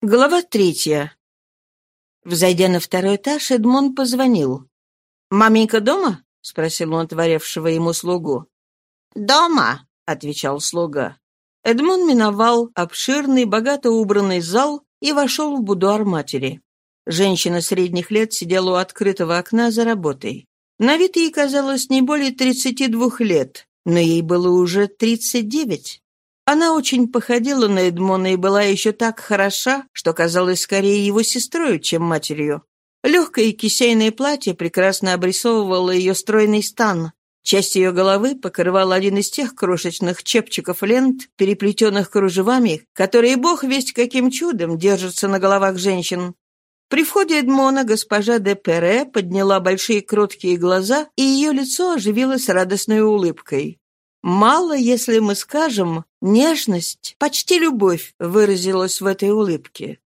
Глава третья. Взойдя на второй этаж, Эдмон позвонил. «Маменька дома?» — спросил он творевшего ему слугу. «Дома», — отвечал слуга. Эдмон миновал обширный, богато убранный зал и вошел в будуар матери. Женщина средних лет сидела у открытого окна за работой. На вид ей казалось не более тридцати двух лет, но ей было уже тридцать девять. Она очень походила на Эдмона и была еще так хороша, что казалась скорее его сестрой, чем матерью. Легкое кисейное платье прекрасно обрисовывало ее стройный стан. Часть ее головы покрывал один из тех крошечных чепчиков лент, переплетенных кружевами, которые бог весть каким чудом держатся на головах женщин. При входе Эдмона госпожа де Пере подняла большие кроткие глаза, и ее лицо оживилось радостной улыбкой. Мало, если мы скажем, нежность, почти любовь выразилась в этой улыбке.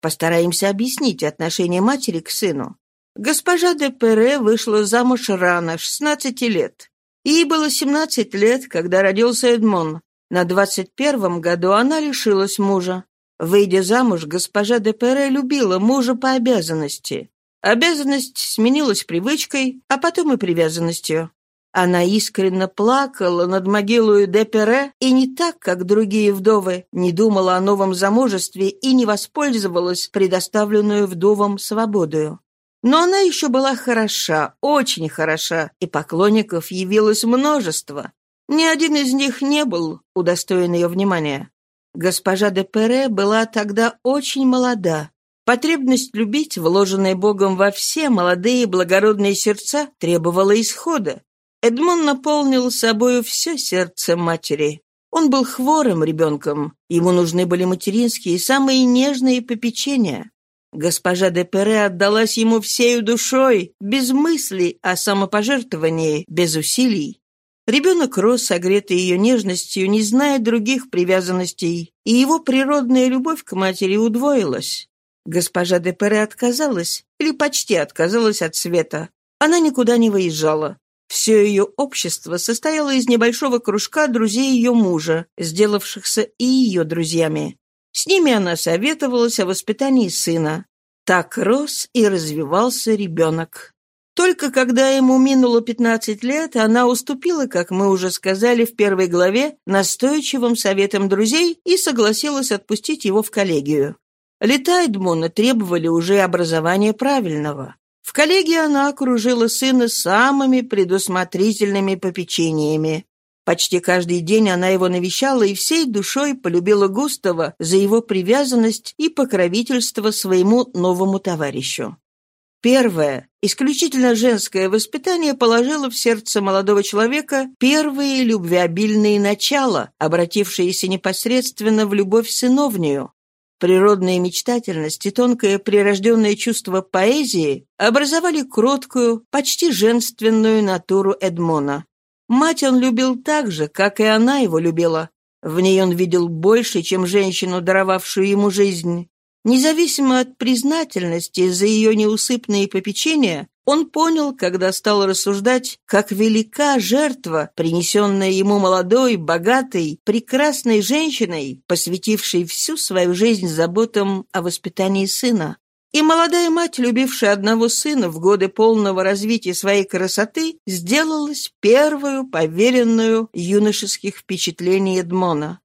Постараемся объяснить отношение матери к сыну. Госпожа де Пере вышла замуж рано, 16 лет. Ей было 17 лет, когда родился Эдмон. На 21 году она лишилась мужа. Выйдя замуж, госпожа де Пере любила мужа по обязанности. Обязанность сменилась привычкой, а потом и привязанностью. Она искренне плакала над могилой Депере и не так, как другие вдовы, не думала о новом замужестве и не воспользовалась предоставленную вдовам свободою. Но она еще была хороша, очень хороша, и поклонников явилось множество. Ни один из них не был удостоен ее внимания. Госпожа де Пере была тогда очень молода. Потребность любить, вложенная Богом во все молодые благородные сердца, требовала исхода. Эдмон наполнил собою все сердце матери. Он был хворым ребенком, ему нужны были материнские самые нежные попечения. Госпожа де Пере отдалась ему всею душой, без мыслей о самопожертвовании, без усилий. Ребенок рос, согретый ее нежностью, не зная других привязанностей, и его природная любовь к матери удвоилась. Госпожа де Пере отказалась, или почти отказалась от света. Она никуда не выезжала. Все ее общество состояло из небольшого кружка друзей ее мужа, сделавшихся и ее друзьями. С ними она советовалась о воспитании сына. Так рос и развивался ребенок. Только когда ему минуло 15 лет, она уступила, как мы уже сказали в первой главе, настойчивым советам друзей и согласилась отпустить его в коллегию. Лета Эдмона требовали уже образования правильного. В коллегии она окружила сына самыми предусмотрительными попечениями. Почти каждый день она его навещала и всей душой полюбила Густава за его привязанность и покровительство своему новому товарищу. Первое, исключительно женское воспитание положило в сердце молодого человека первые любвеобильные начала, обратившиеся непосредственно в любовь сыновнюю, Природная мечтательность и тонкое прирожденное чувство поэзии образовали кроткую, почти женственную натуру Эдмона. Мать он любил так же, как и она его любила. В ней он видел больше, чем женщину, даровавшую ему жизнь. Независимо от признательности за ее неусыпные попечения, он понял, когда стал рассуждать, как велика жертва, принесенная ему молодой, богатой, прекрасной женщиной, посвятившей всю свою жизнь заботам о воспитании сына. И молодая мать, любившая одного сына в годы полного развития своей красоты, сделалась первую поверенную юношеских впечатлений Эдмона.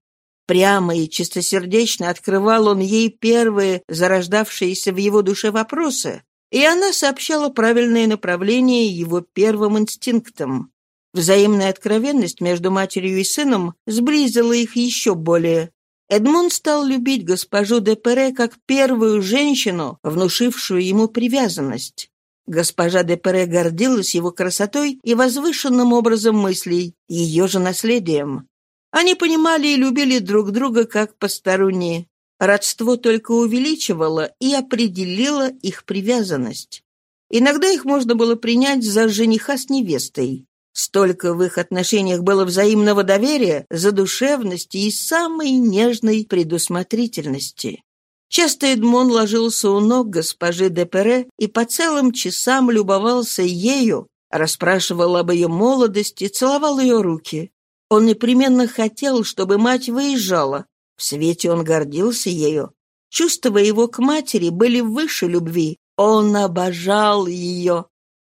Прямо и чистосердечно открывал он ей первые зарождавшиеся в его душе вопросы, и она сообщала правильное направление его первым инстинктам. Взаимная откровенность между матерью и сыном сблизила их еще более. Эдмон стал любить госпожу де Пере как первую женщину, внушившую ему привязанность. Госпожа де Пере гордилась его красотой и возвышенным образом мыслей, ее же наследием. Они понимали и любили друг друга как посторонние. Родство только увеличивало и определило их привязанность. Иногда их можно было принять за жениха с невестой. Столько в их отношениях было взаимного доверия, задушевности и самой нежной предусмотрительности. Часто Эдмон ложился у ног госпожи де Пере и по целым часам любовался ею, расспрашивал об ее молодости, целовал ее руки. Он непременно хотел, чтобы мать выезжала, в свете он гордился ею. Чувства его к матери были выше любви. Он обожал ее.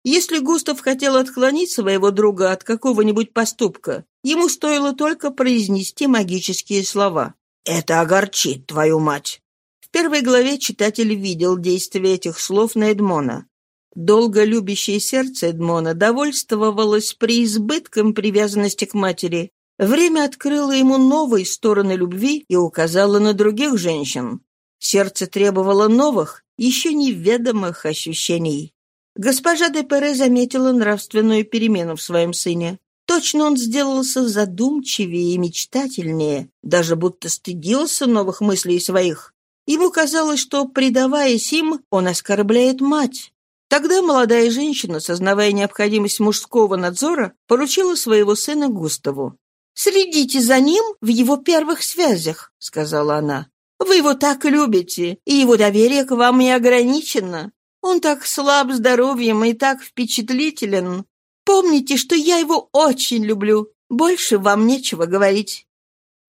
Если Густав хотел отклонить своего друга от какого-нибудь поступка, ему стоило только произнести магические слова. «Это огорчит твою мать». В первой главе читатель видел действие этих слов на Эдмона. Долго любящее сердце Эдмона довольствовалось преизбытком привязанности к матери. Время открыло ему новые стороны любви и указало на других женщин. Сердце требовало новых, еще неведомых ощущений. Госпожа де Пере заметила нравственную перемену в своем сыне. Точно он сделался задумчивее и мечтательнее, даже будто стыдился новых мыслей своих. Ему казалось, что, предаваясь им, он оскорбляет мать. Тогда молодая женщина, сознавая необходимость мужского надзора, поручила своего сына Густаву. «Следите за ним в его первых связях», — сказала она. Вы его так любите, и его доверие к вам не ограничено. Он так слаб здоровьем и так впечатлителен. Помните, что я его очень люблю. Больше вам нечего говорить».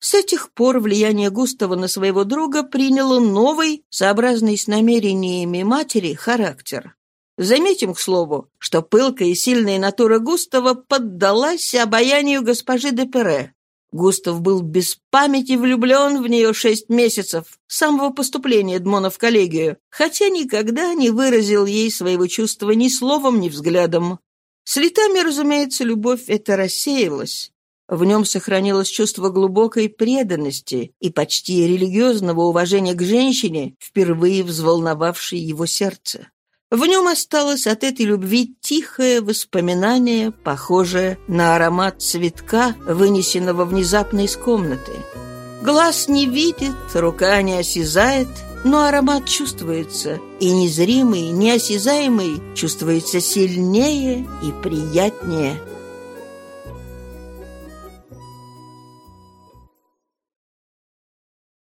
С этих пор влияние Густава на своего друга приняло новый, сообразный с намерениями матери, характер. Заметим, к слову, что пылкая и сильная натура Густава поддалась обаянию госпожи де Пере. Густав был без памяти влюблен в нее шесть месяцев, с самого поступления Эдмона в коллегию, хотя никогда не выразил ей своего чувства ни словом, ни взглядом. С летами, разумеется, любовь эта рассеялась. В нем сохранилось чувство глубокой преданности и почти религиозного уважения к женщине, впервые взволновавшей его сердце. В нем осталось от этой любви тихое воспоминание, похожее на аромат цветка, вынесенного внезапно из комнаты. Глаз не видит, рука не осязает, но аромат чувствуется, и незримый, неосязаемый чувствуется сильнее и приятнее –